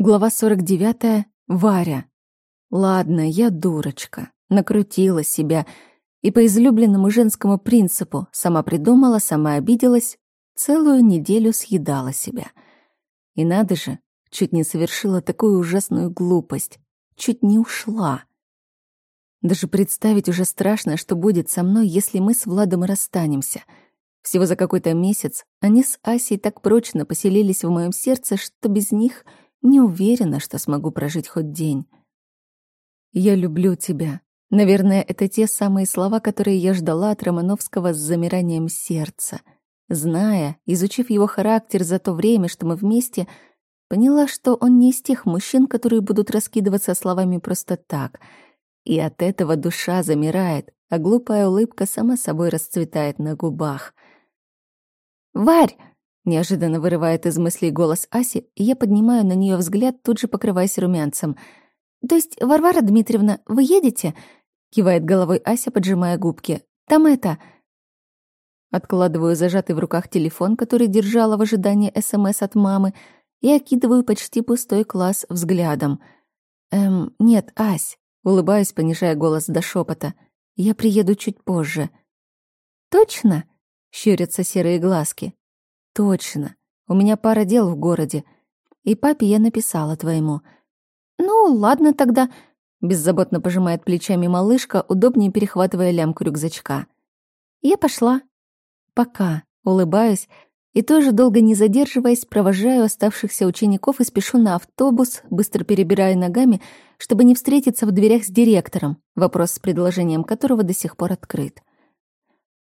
Глава 49. Варя. Ладно, я дурочка. Накрутила себя. И по излюбленному женскому принципу сама придумала, сама обиделась, целую неделю съедала себя. И надо же, чуть не совершила такую ужасную глупость. Чуть не ушла. Даже представить уже страшно, что будет со мной, если мы с Владом расстанемся. Всего за какой-то месяц они с Асей так прочно поселились в моем сердце, что без них — не уверена, что смогу прожить хоть день. «Я люблю тебя». Наверное, это те самые слова, которые я ждала от Романовского с замиранием сердца. Зная, изучив его характер за то время, что мы вместе, поняла, что он не из тех мужчин, которые будут раскидываться словами просто так. И от этого душа замирает, а глупая улыбка сама собой расцветает на губах. «Варь!» Неожиданно вырывает из мыслей голос Аси, и я поднимаю на нее взгляд, тут же покрываясь румянцем. «То есть, Варвара Дмитриевна, вы едете?» Кивает головой Ася, поджимая губки. «Там это...» Откладываю зажатый в руках телефон, который держала в ожидании СМС от мамы, и окидываю почти пустой класс взглядом. «Эм, нет, Ась», — улыбаюсь, понижая голос до шепота. «Я приеду чуть позже». «Точно?» — щурятся серые глазки. Точно. У меня пара дел в городе. И папе я написала твоему. Ну, ладно тогда. Беззаботно пожимает плечами малышка, удобнее перехватывая лямку рюкзачка. Я пошла. Пока. Улыбаюсь и тоже долго не задерживаясь, провожаю оставшихся учеников и спешу на автобус, быстро перебирая ногами, чтобы не встретиться в дверях с директором, вопрос с предложением которого до сих пор открыт.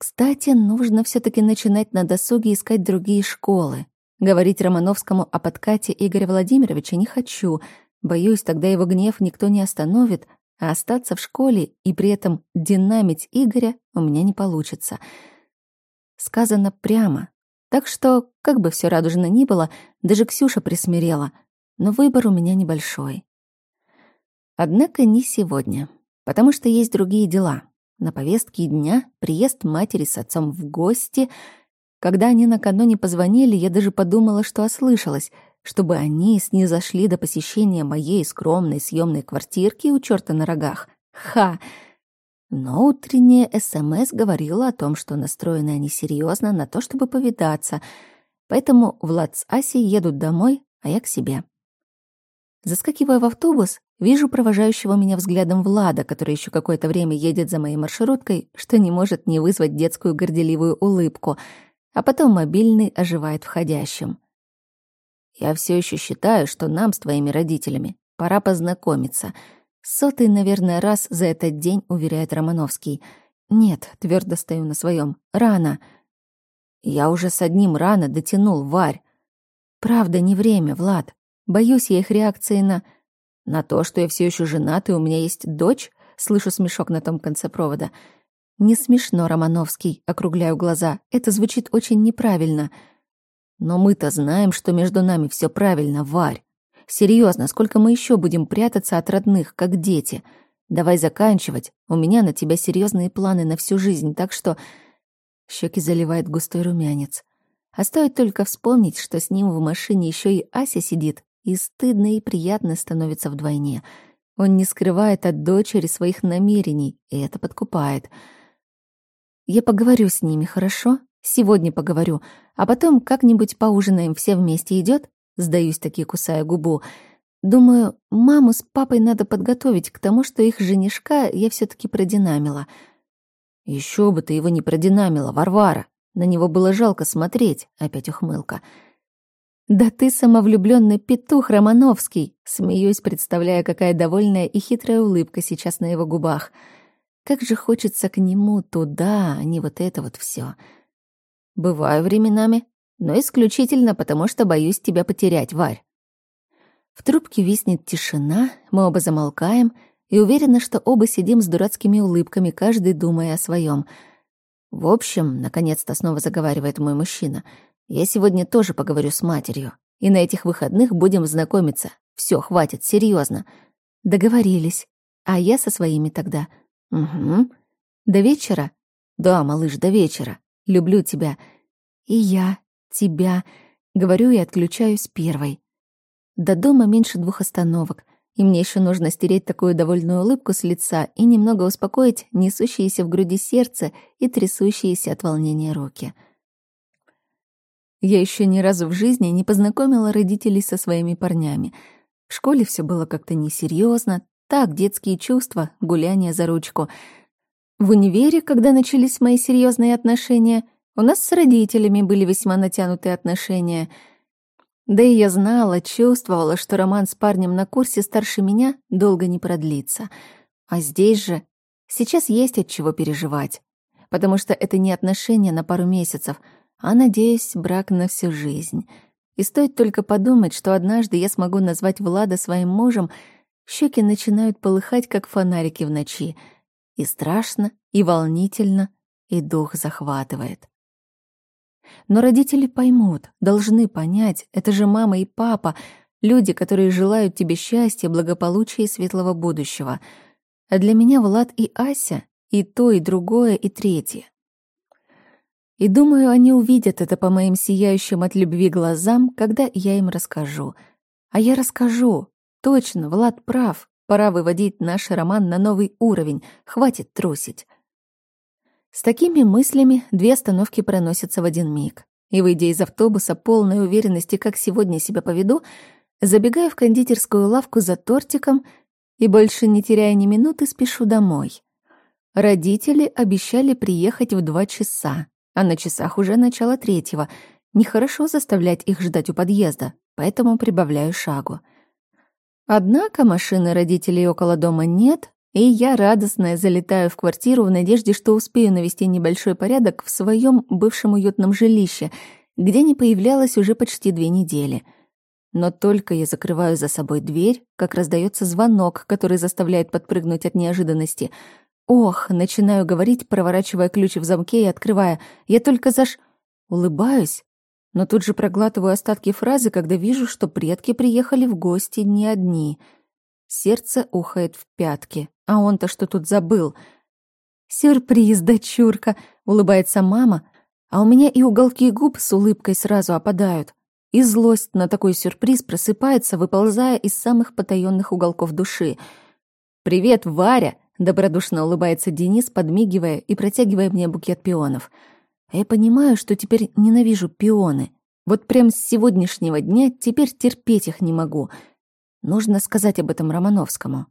Кстати, нужно все таки начинать на досуге искать другие школы. Говорить Романовскому о подкате Игоря Владимировича не хочу. Боюсь, тогда его гнев никто не остановит, а остаться в школе и при этом динамить Игоря у меня не получится. Сказано прямо. Так что, как бы все радужно ни было, даже Ксюша присмирела. Но выбор у меня небольшой. Однако не сегодня, потому что есть другие дела. На повестке дня приезд матери с отцом в гости. Когда они накануне позвонили, я даже подумала, что ослышалась, чтобы они снизошли до посещения моей скромной съемной квартирки у черта на рогах. Ха! Но утренняя СМС говорила о том, что настроены они серьезно на то, чтобы повидаться. Поэтому Влад с Асей едут домой, а я к себе. Заскакивая в автобус, вижу провожающего меня взглядом Влада, который еще какое-то время едет за моей маршруткой, что не может не вызвать детскую горделивую улыбку, а потом мобильный оживает входящим. «Я все еще считаю, что нам с твоими родителями пора познакомиться», Сотый, наверное, раз за этот день уверяет Романовский. «Нет, твердо стою на своем. Рано». «Я уже с одним рано дотянул, Варь». «Правда, не время, Влад. Боюсь я их реакции на... На то, что я все еще женат и у меня есть дочь? Слышу смешок на том конце провода. Не смешно, Романовский, округляю глаза. Это звучит очень неправильно. Но мы-то знаем, что между нами все правильно, Варь. Серьезно, сколько мы еще будем прятаться от родных, как дети? Давай заканчивать. У меня на тебя серьезные планы на всю жизнь, так что... Щеки заливает густой румянец. А стоит только вспомнить, что с ним в машине еще и Ася сидит, и стыдно и приятно становится вдвойне. Он не скрывает от дочери своих намерений, и это подкупает. Я поговорю с ними, хорошо? Сегодня поговорю, а потом как-нибудь поужинаем все вместе идет? Сдаюсь таки, кусая губу. Думаю, маму с папой надо подготовить к тому, что их женишка я все таки продинамила. Еще бы ты его не продинамила, Варвара. На него было жалко смотреть, опять ухмылка. «Да ты самовлюбленный петух Романовский!» Смеюсь, представляя, какая довольная и хитрая улыбка сейчас на его губах. Как же хочется к нему туда, а не вот это вот все. Бываю временами, но исключительно потому, что боюсь тебя потерять, Варь. В трубке виснет тишина, мы оба замолкаем и уверены, что оба сидим с дурацкими улыбками, каждый думая о своем. В общем, наконец-то снова заговаривает мой мужчина — я сегодня тоже поговорю с матерью. И на этих выходных будем знакомиться. Все, хватит, серьезно. Договорились. А я со своими тогда. Угу. До вечера? Да, малыш, до вечера. Люблю тебя. И я тебя. Говорю и отключаюсь первой. До дома меньше двух остановок, и мне еще нужно стереть такую довольную улыбку с лица и немного успокоить несущиеся в груди сердце и трясущиеся от волнения руки. Я еще ни разу в жизни не познакомила родителей со своими парнями. В школе все было как-то несерьезно, так, детские чувства, гуляние за ручку. В универе, когда начались мои серьезные отношения, у нас с родителями были весьма натянутые отношения — да и я знала, чувствовала, что роман с парнем на курсе старше меня долго не продлится. А здесь же сейчас есть от чего переживать. Потому что это не отношения на пару месяцев, а, надеюсь, брак на всю жизнь. И стоит только подумать, что однажды я смогу назвать Влада своим мужем, щеки начинают полыхать, как фонарики в ночи. И страшно, и волнительно, и дух захватывает. Но родители поймут, должны понять, это же мама и папа, люди, которые желают тебе счастья, благополучия и светлого будущего. А для меня Влад и Ася и то, и другое, и третье. И думаю, они увидят это по моим сияющим от любви глазам, когда я им расскажу. А я расскажу. Точно, Влад прав. Пора выводить наш роман на новый уровень. Хватит трусить. С такими мыслями две остановки проносятся в один миг. И, выйдя из автобуса, полной уверенности, как сегодня себя поведу, забегаю в кондитерскую лавку за тортиком и, больше не теряя ни минуты, спешу домой. Родители обещали приехать в два часа, а на часах уже начало третьего. Нехорошо заставлять их ждать у подъезда, поэтому прибавляю шагу. Однако машины родителей около дома нет, и я радостная залетаю в квартиру в надежде, что успею навести небольшой порядок в своем бывшем уютном жилище, где не появлялась уже почти две недели. Но только я закрываю за собой дверь, как раздается звонок, который заставляет подпрыгнуть от неожиданности. Ох, начинаю говорить, проворачивая ключ в замке и открывая. Я только заш... Улыбаюсь, но тут же проглатываю остатки фразы, когда вижу, что предки приехали в гости не одни. Сердце ухает в пятки. А он-то что тут забыл? «Сюрприз, дочурка!» — улыбается мама, а у меня и уголки губ с улыбкой сразу опадают. И злость на такой сюрприз просыпается, выползая из самых потаённых уголков души. «Привет, Варя!» — добродушно улыбается Денис, подмигивая и протягивая мне букет пионов. А я понимаю, что теперь ненавижу пионы. Вот прям с сегодняшнего дня теперь терпеть их не могу. Нужно сказать об этом Романовскому.